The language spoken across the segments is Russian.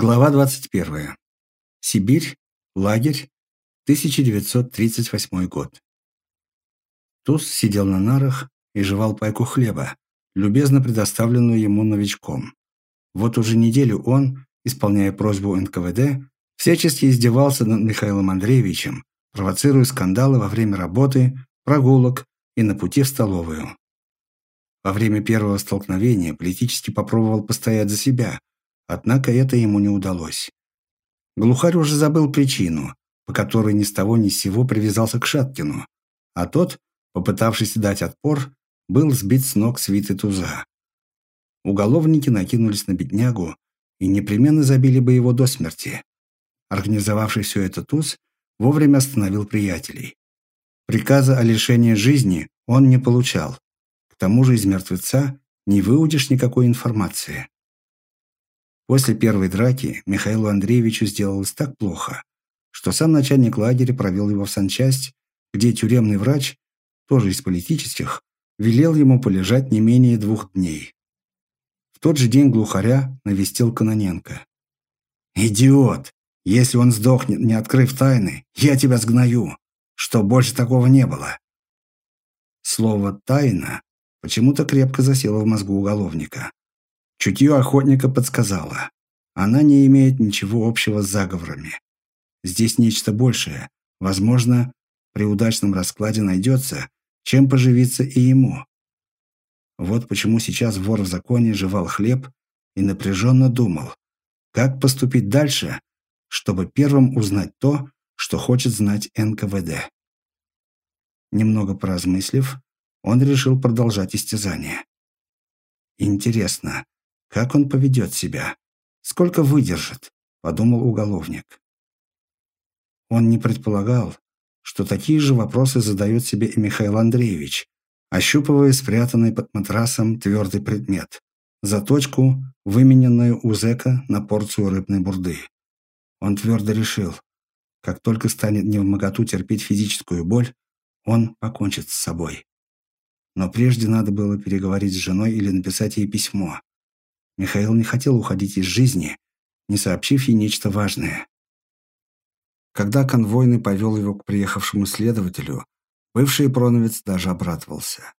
Глава 21. Сибирь. Лагерь. 1938 год. Туз сидел на нарах и жевал пайку хлеба, любезно предоставленную ему новичком. Вот уже неделю он, исполняя просьбу НКВД, всячески издевался над Михаилом Андреевичем, провоцируя скандалы во время работы, прогулок и на пути в столовую. Во время первого столкновения политически попробовал постоять за себя, Однако это ему не удалось. Глухарь уже забыл причину, по которой ни с того ни с сего привязался к Шаткину, а тот, попытавшись дать отпор, был сбит с ног свиты туза. Уголовники накинулись на беднягу и непременно забили бы его до смерти. Организовавший все это туз вовремя остановил приятелей. Приказа о лишении жизни он не получал. К тому же из мертвеца не выудишь никакой информации. После первой драки Михаилу Андреевичу сделалось так плохо, что сам начальник лагеря провел его в санчасть, где тюремный врач, тоже из политических, велел ему полежать не менее двух дней. В тот же день глухаря навестил Каноненко. «Идиот! Если он сдохнет, не открыв тайны, я тебя сгною, что больше такого не было!» Слово «тайна» почему-то крепко засело в мозгу уголовника. Чутье охотника подсказало. Она не имеет ничего общего с заговорами. Здесь нечто большее. Возможно, при удачном раскладе найдется, чем поживиться и ему. Вот почему сейчас вор в законе жевал хлеб и напряженно думал, как поступить дальше, чтобы первым узнать то, что хочет знать НКВД. Немного поразмыслив, он решил продолжать истязание. Интересно, как он поведет себя? Сколько выдержит? Подумал уголовник. Он не предполагал, что такие же вопросы задает себе и Михаил Андреевич, ощупывая спрятанный под матрасом твердый предмет. Заточку, вымененную у зэка на порцию рыбной бурды. Он твердо решил, как только станет не в моготу терпеть физическую боль, он покончит с собой. Но прежде надо было переговорить с женой или написать ей письмо. Михаил не хотел уходить из жизни, не сообщив ей нечто важное. Когда конвойный повел его к приехавшему следователю, бывший проновец даже обрадовался.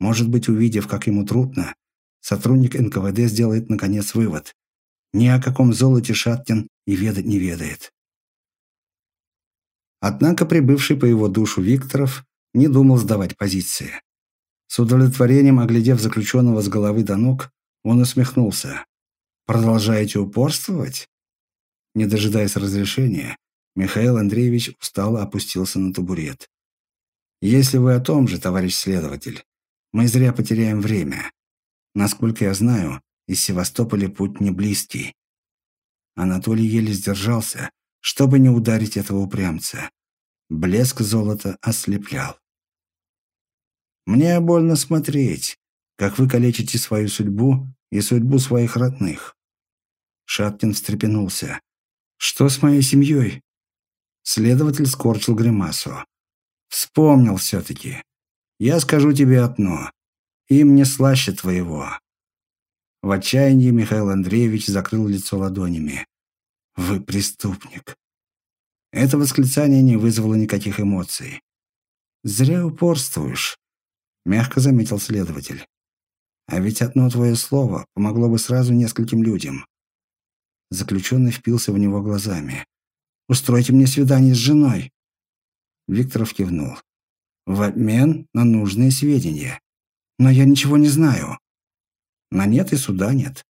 Может быть, увидев, как ему трудно, сотрудник НКВД сделает, наконец, вывод. Ни о каком золоте Шаткин и ведать не ведает. Однако прибывший по его душу Викторов не думал сдавать позиции. С удовлетворением оглядев заключенного с головы до ног, он усмехнулся. «Продолжаете упорствовать?» Не дожидаясь разрешения, Михаил Андреевич устало опустился на табурет. «Если вы о том же, товарищ следователь, мы зря потеряем время. Насколько я знаю, из Севастополя путь не близкий». Анатолий еле сдержался, чтобы не ударить этого упрямца. Блеск золота ослеплял. «Мне больно смотреть, как вы калечите свою судьбу и судьбу своих родных». Шаткин встрепенулся. «Что с моей семьей?» Следователь скорчил гримасу. «Вспомнил все-таки. Я скажу тебе одно. Им не слаще твоего». В отчаянии Михаил Андреевич закрыл лицо ладонями. «Вы преступник». Это восклицание не вызвало никаких эмоций. «Зря упорствуешь», — мягко заметил следователь. А ведь одно твое слово помогло бы сразу нескольким людям. Заключенный впился в него глазами. «Устройте мне свидание с женой!» Викторов кивнул. «В обмен на нужные сведения. Но я ничего не знаю». «На нет и суда нет».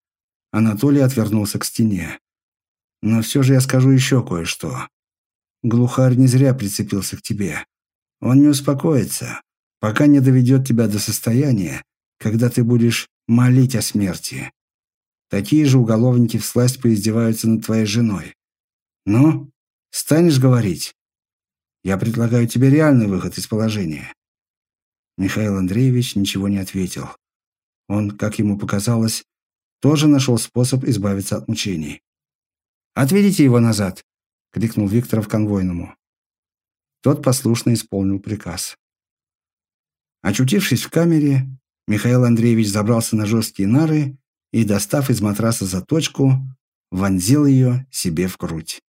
Анатолий отвернулся к стене. «Но все же я скажу еще кое-что. Глухарь не зря прицепился к тебе. Он не успокоится, пока не доведет тебя до состояния, когда ты будешь молить о смерти. Такие же уголовники всласть поиздеваются над твоей женой. Ну, станешь говорить? Я предлагаю тебе реальный выход из положения». Михаил Андреевич ничего не ответил. Он, как ему показалось, тоже нашел способ избавиться от мучений. «Отведите его назад!» — крикнул Викторов конвойному. Тот послушно исполнил приказ. Очутившись в камере, Михаил Андреевич забрался на жесткие нары и, достав из матраса заточку, вонзил ее себе в грудь.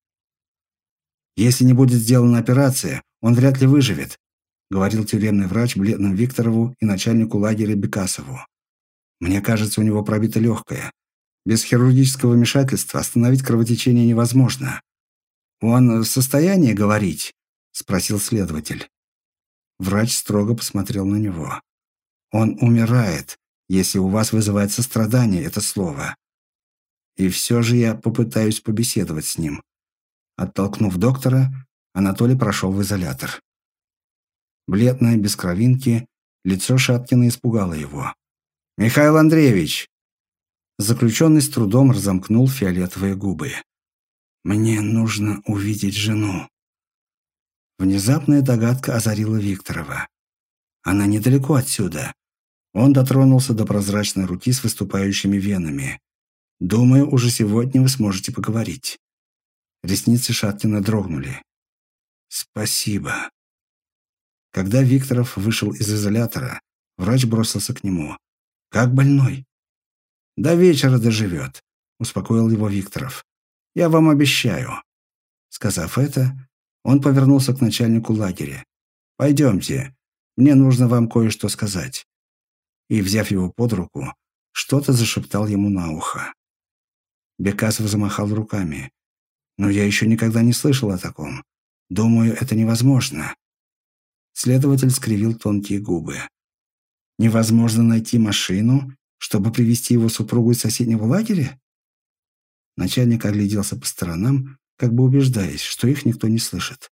«Если не будет сделана операция, он вряд ли выживет», говорил тюремный врач Бледным Викторову и начальнику лагеря Бекасову. «Мне кажется, у него пробито легкое. Без хирургического вмешательства остановить кровотечение невозможно. Он в состоянии говорить?» спросил следователь. Врач строго посмотрел на него. «Он умирает, если у вас вызывает сострадание это слово. И все же я попытаюсь побеседовать с ним». Оттолкнув доктора, Анатолий прошел в изолятор. Бледное, без кровинки, лицо Шаткина испугало его. «Михаил Андреевич!» Заключенный с трудом разомкнул фиолетовые губы. «Мне нужно увидеть жену». Внезапная догадка озарила Викторова. Она недалеко отсюда. Он дотронулся до прозрачной руки с выступающими венами. «Думаю, уже сегодня вы сможете поговорить». Ресницы Шаткина дрогнули. «Спасибо». Когда Викторов вышел из изолятора, врач бросился к нему. «Как больной?» «До вечера доживет», — успокоил его Викторов. «Я вам обещаю». Сказав это, он повернулся к начальнику лагеря. «Пойдемте, мне нужно вам кое-что сказать». И, взяв его под руку, что-то зашептал ему на ухо. Бекасов замахал руками. «Но я еще никогда не слышал о таком. Думаю, это невозможно». Следователь скривил тонкие губы. «Невозможно найти машину, чтобы привести его супругу из соседнего лагеря?» Начальник огляделся по сторонам как бы убеждаясь, что их никто не слышит.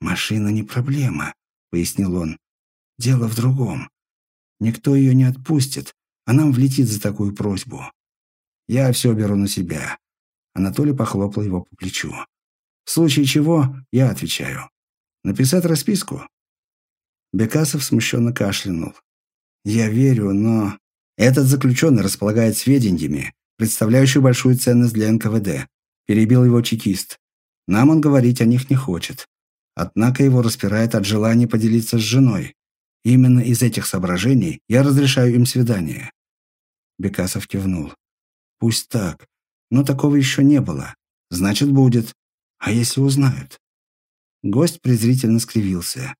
«Машина не проблема», — пояснил он. «Дело в другом. Никто ее не отпустит, а нам влетит за такую просьбу. Я все беру на себя». Анатолий похлопал его по плечу. «В случае чего, я отвечаю. Написать расписку?» Бекасов смущенно кашлянул. «Я верю, но...» «Этот заключенный располагает сведениями, представляющими большую ценность для НКВД. Перебил его чекист. Нам он говорить о них не хочет. Однако его распирает от желания поделиться с женой. Именно из этих соображений я разрешаю им свидание. Бекасов кивнул. Пусть так. Но такого еще не было. Значит, будет. А если узнают? Гость презрительно скривился.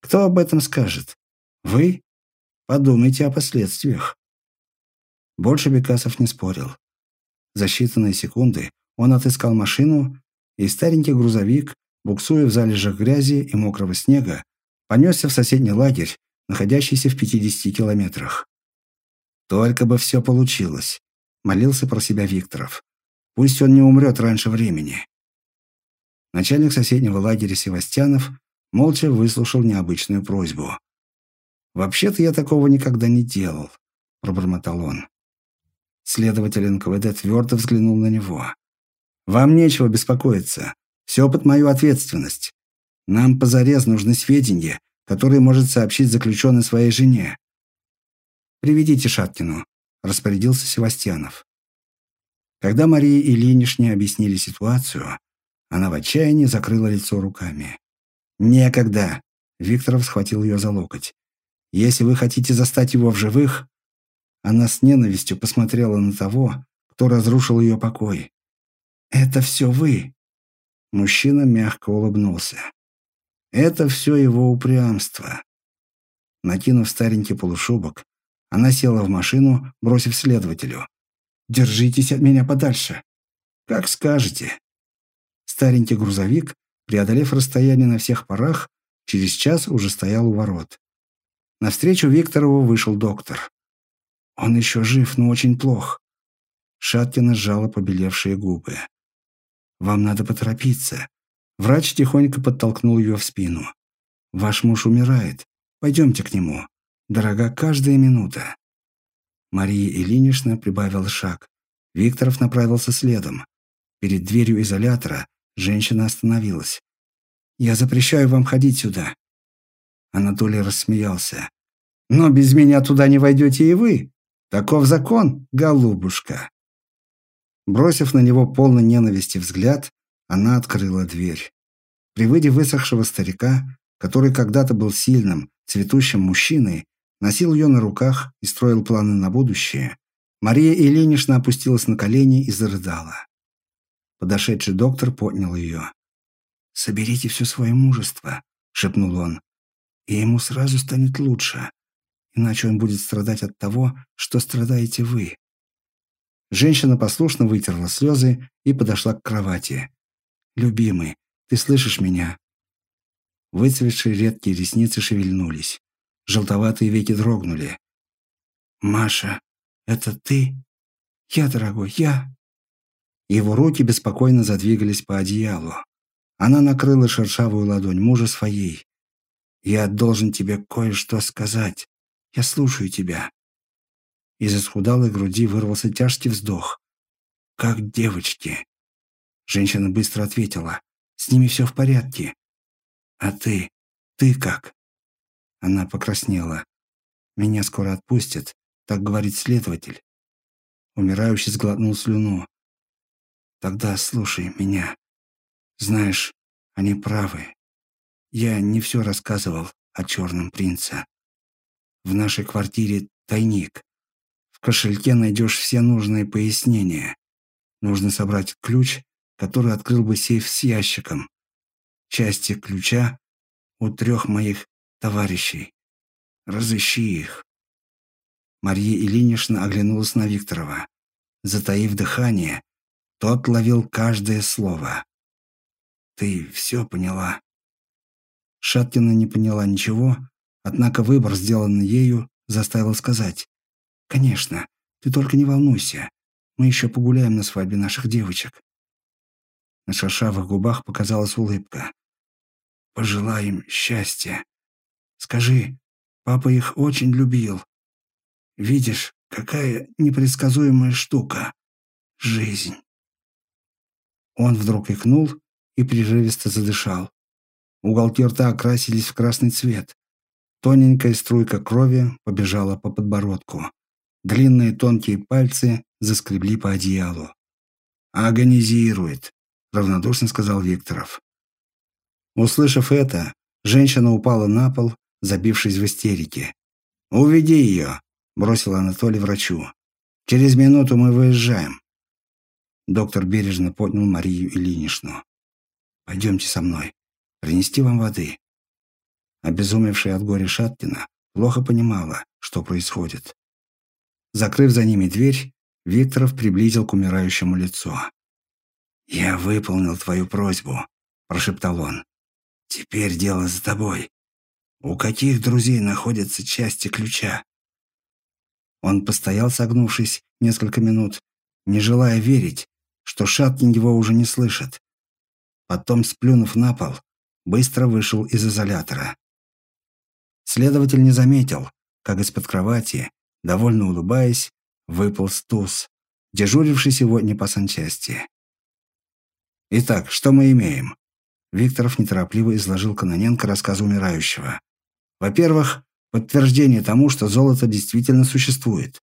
Кто об этом скажет? Вы? Подумайте о последствиях. Больше Бекасов не спорил. За считанные секунды он отыскал машину, и старенький грузовик, буксуя в залежах грязи и мокрого снега, понесся в соседний лагерь, находящийся в 50 километрах. «Только бы все получилось», — молился про себя Викторов. «Пусть он не умрет раньше времени». Начальник соседнего лагеря Севастьянов молча выслушал необычную просьбу. «Вообще-то я такого никогда не делал», — пробормотал он. Следователь НКВД твердо взглянул на него. Вам нечего беспокоиться. Все под мою ответственность. Нам позарез нужны сведения, которые может сообщить заключенный своей жене. «Приведите Шаткину», – распорядился Севастьянов. Когда Марии Ильиничне объяснили ситуацию, она в отчаянии закрыла лицо руками. «Некогда!» – Викторов схватил ее за локоть. «Если вы хотите застать его в живых...» Она с ненавистью посмотрела на того, кто разрушил ее покой. «Это все вы!» Мужчина мягко улыбнулся. «Это все его упрямство». Накинув старенький полушубок, она села в машину, бросив следователю. «Держитесь от меня подальше». «Как скажете». Старенький грузовик, преодолев расстояние на всех парах, через час уже стоял у ворот. Навстречу Викторову вышел доктор. «Он еще жив, но очень плох». Шаткина сжала побелевшие губы. Вам надо поторопиться». Врач тихонько подтолкнул ее в спину. «Ваш муж умирает. Пойдемте к нему. Дорога каждая минута». Мария Ильинична прибавила шаг. Викторов направился следом. Перед дверью изолятора женщина остановилась. «Я запрещаю вам ходить сюда». Анатолий рассмеялся. «Но без меня туда не войдете и вы. Таков закон, голубушка». Бросив на него полный ненависти взгляд, она открыла дверь. При виде высохшего старика, который когда-то был сильным, цветущим мужчиной, носил ее на руках и строил планы на будущее, Мария Ильинична опустилась на колени и зарыдала. Подошедший доктор поднял ее. «Соберите все свое мужество», — шепнул он, — «и ему сразу станет лучше, иначе он будет страдать от того, что страдаете вы». Женщина послушно вытерла слезы и подошла к кровати. «Любимый, ты слышишь меня?» Выцветшие редкие ресницы шевельнулись. Желтоватые веки дрогнули. «Маша, это ты? Я, дорогой, я?» Его руки беспокойно задвигались по одеялу. Она накрыла шершавую ладонь мужа своей. «Я должен тебе кое-что сказать. Я слушаю тебя». Из исхудалой груди вырвался тяжкий вздох. «Как девочки!» Женщина быстро ответила. «С ними все в порядке». «А ты? Ты как?» Она покраснела. «Меня скоро отпустят», — так говорит следователь. Умирающий сглотнул слюну. «Тогда слушай меня. Знаешь, они правы. Я не все рассказывал о черном принце. В нашей квартире тайник кошельке найдешь все нужные пояснения. Нужно собрать ключ, который открыл бы сейф с ящиком. Части ключа у трех моих товарищей. Разыщи их. Мария Ильинична оглянулась на Викторова. Затаив дыхание, тот ловил каждое слово. «Ты все поняла?» Шаткина не поняла ничего, однако выбор, сделанный ею, заставил сказать. «Конечно. Ты только не волнуйся. Мы еще погуляем на свадьбе наших девочек». На шершавых губах показалась улыбка. «Пожелай им счастья. Скажи, папа их очень любил. Видишь, какая непредсказуемая штука. Жизнь». Он вдруг икнул и прерывисто задышал. Уголки рта окрасились в красный цвет. Тоненькая струйка крови побежала по подбородку. Длинные тонкие пальцы заскребли по одеялу. «Агонизирует», — равнодушно сказал Викторов. Услышав это, женщина упала на пол, забившись в истерике. «Уведи ее», — бросил Анатолий врачу. «Через минуту мы выезжаем». Доктор бережно поднял Марию Ильиничну. «Пойдемте со мной. Принести вам воды». Обезумевшая от горя Шаткина плохо понимала, что происходит. Закрыв за ними дверь, Викторов приблизил к умирающему лицо. «Я выполнил твою просьбу», – прошептал он. «Теперь дело за тобой. У каких друзей находятся части ключа?» Он постоял, согнувшись, несколько минут, не желая верить, что Шаткин его уже не слышит. Потом, сплюнув на пол, быстро вышел из изолятора. Следователь не заметил, как из-под кровати Довольно улыбаясь, выпал туз, дежуривший сегодня по санчасти. «Итак, что мы имеем?» Викторов неторопливо изложил Каноненко рассказ умирающего. «Во-первых, подтверждение тому, что золото действительно существует.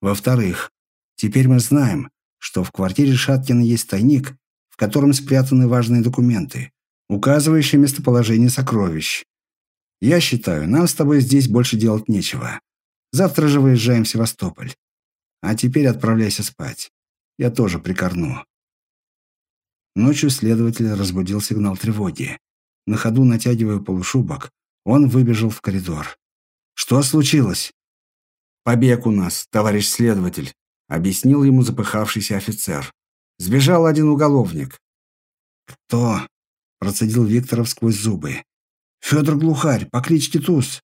Во-вторых, теперь мы знаем, что в квартире Шаткина есть тайник, в котором спрятаны важные документы, указывающие местоположение сокровищ. Я считаю, нам с тобой здесь больше делать нечего. Завтра же выезжаем в Севастополь. А теперь отправляйся спать. Я тоже прикорну». Ночью следователь разбудил сигнал тревоги. На ходу натягивая полушубок, он выбежал в коридор. «Что случилось?» «Побег у нас, товарищ следователь», — объяснил ему запыхавшийся офицер. «Сбежал один уголовник». «Кто?» — процедил Викторов сквозь зубы. «Федор Глухарь, по кличке Туз».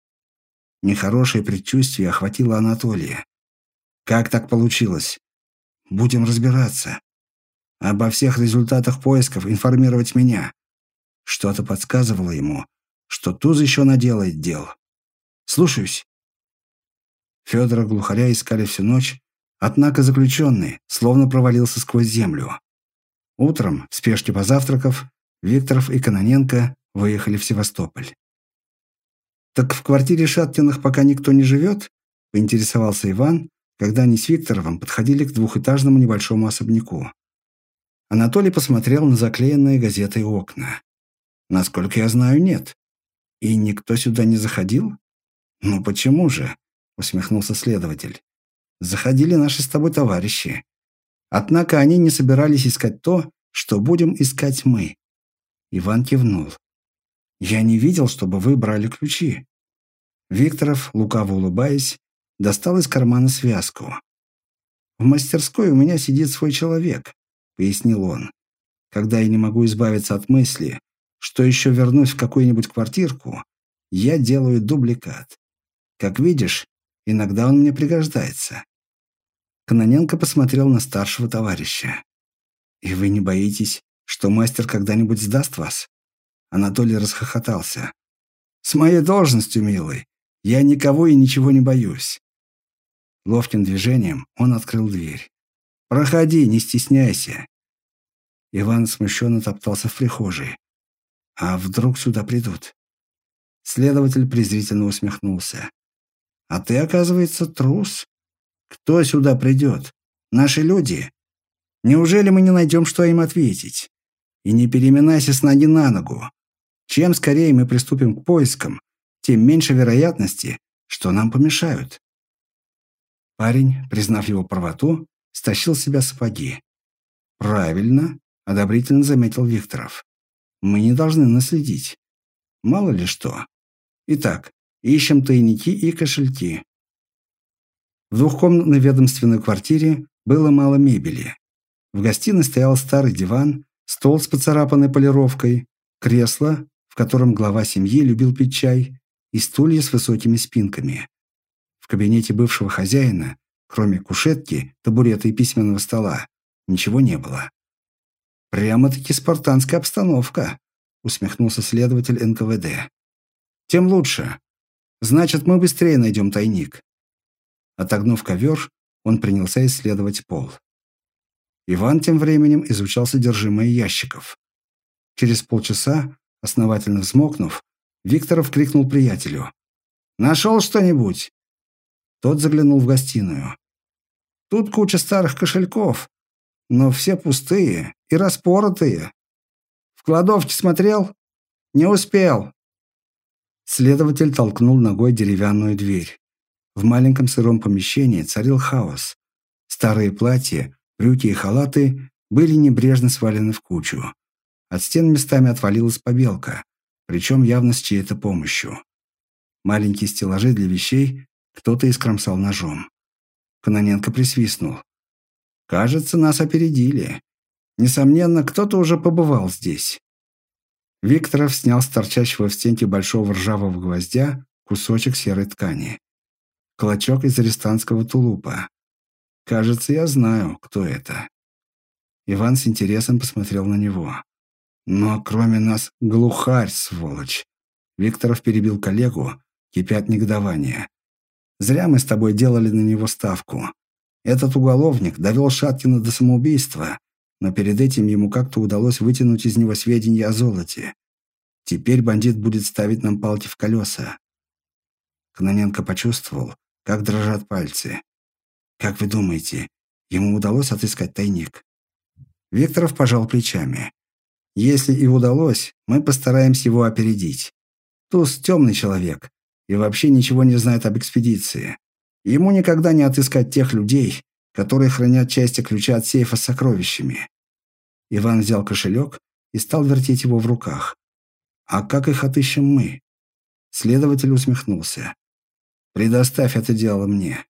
Нехорошее предчувствие охватило Анатолия. Как так получилось? Будем разбираться. Обо всех результатах поисков информировать меня. Что-то подсказывало ему, что Туз еще наделает дел. Слушаюсь. Федора Глухаря искали всю ночь, однако заключенный словно провалился сквозь землю. Утром, в спешке позавтракав, Викторов и Каноненко выехали в Севастополь. «Так в квартире Шаткиных пока никто не живет?» – поинтересовался Иван, когда они с Викторовым подходили к двухэтажному небольшому особняку. Анатолий посмотрел на заклеенные газетой окна. «Насколько я знаю, нет. И никто сюда не заходил?» «Ну почему же?» – усмехнулся следователь. заходили наши с тобой товарищи. Однако они не собирались искать то, что будем искать мы. Иван кивнул. Я не видел, чтобы вы брали ключи. Викторов, лукаво улыбаясь, достал из кармана связку. «В мастерской у меня сидит свой человек», — пояснил он. «Когда я не могу избавиться от мысли, что еще вернусь в какую-нибудь квартирку, я делаю дубликат. Как видишь, иногда он мне пригождается». Кононенко посмотрел на старшего товарища. «И вы не боитесь, что мастер когда-нибудь сдаст вас?» Анатолий расхохотался. «С моей должностью, милый, я никого и ничего не боюсь». Ловким движением он открыл дверь. «Проходи, не стесняйся». Иван смущенно топтался в прихожей. «А вдруг сюда придут?» Следователь презрительно усмехнулся. «А ты, оказывается, трус. Кто сюда придет? Наши люди? Неужели мы не найдем, что им ответить? И не переминайся с ноги на ногу. Чем скорее мы приступим к поискам, тем меньше вероятности, что нам помешают». Парень, признав его правоту, стащил с себя сапоги. «Правильно», — одобрительно заметил Викторов. «Мы не должны наследить. Мало ли что. Итак, ищем тайники и кошельки». В двухкомнатной ведомственной квартире было мало мебели. В гостиной стоял старый диван, стол с поцарапанной полировкой, кресло, в котором глава семьи любил пить чай, и стулья с высокими спинками. В кабинете бывшего хозяина, кроме кушетки, табурета и письменного стола, ничего не было. «Прямо-таки спартанская обстановка», — усмехнулся следователь НКВД. «Тем лучше. Значит, мы быстрее найдем тайник». Отогнув ковер, он принялся исследовать пол. Иван тем временем изучал содержимое ящиков. Через полчаса, основательно взмокнув, Викторов крикнул приятелю. «Нашел что-нибудь?» Тот заглянул в гостиную. Тут куча старых кошельков, но все пустые и распоротые. В кладовке смотрел? Не успел. Следователь толкнул ногой деревянную дверь. В маленьком сыром помещении царил хаос. Старые платья, брюки и халаты были небрежно свалены в кучу. От стен местами отвалилась побелка, причем явно с чьей-то помощью. Маленькие стеллажи для вещей кто-то искромсал ножом. Кононенко присвистнул. «Кажется, нас опередили. Несомненно, кто-то уже побывал здесь». Викторов снял с торчащего в стенке большого ржавого гвоздя кусочек серой ткани. Клочок из арестантского тулупа. «Кажется, я знаю, кто это». Иван с интересом посмотрел на него. «Но кроме нас глухарь, сволочь!» Викторов перебил коллегу, кипя от негодования. Зря мы с тобой делали на него ставку. Этот уголовник довел Шаткина до самоубийства, но перед этим ему как-то удалось вытянуть из него сведения о золоте. Теперь бандит будет ставить нам палки в колеса. Кононенко почувствовал, как дрожат пальцы. Как вы думаете, ему удалось отыскать тайник? Викторов пожал плечами. Если и удалось, мы постараемся его опередить. Туз темный человек, и вообще ничего не знает об экспедиции. Ему никогда не отыскать тех людей, которые хранят части ключа от сейфа с сокровищами. Иван взял кошелек и стал вертеть его в руках. «А как их отыщем мы?» Следователь усмехнулся. «Предоставь это дело мне.